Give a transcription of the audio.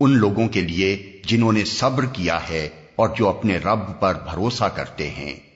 ان لوگوں کے لیے جنہوں نے صبر کیا ہے اور جو اپنے رب پر بھروسہ کرتے ہیں۔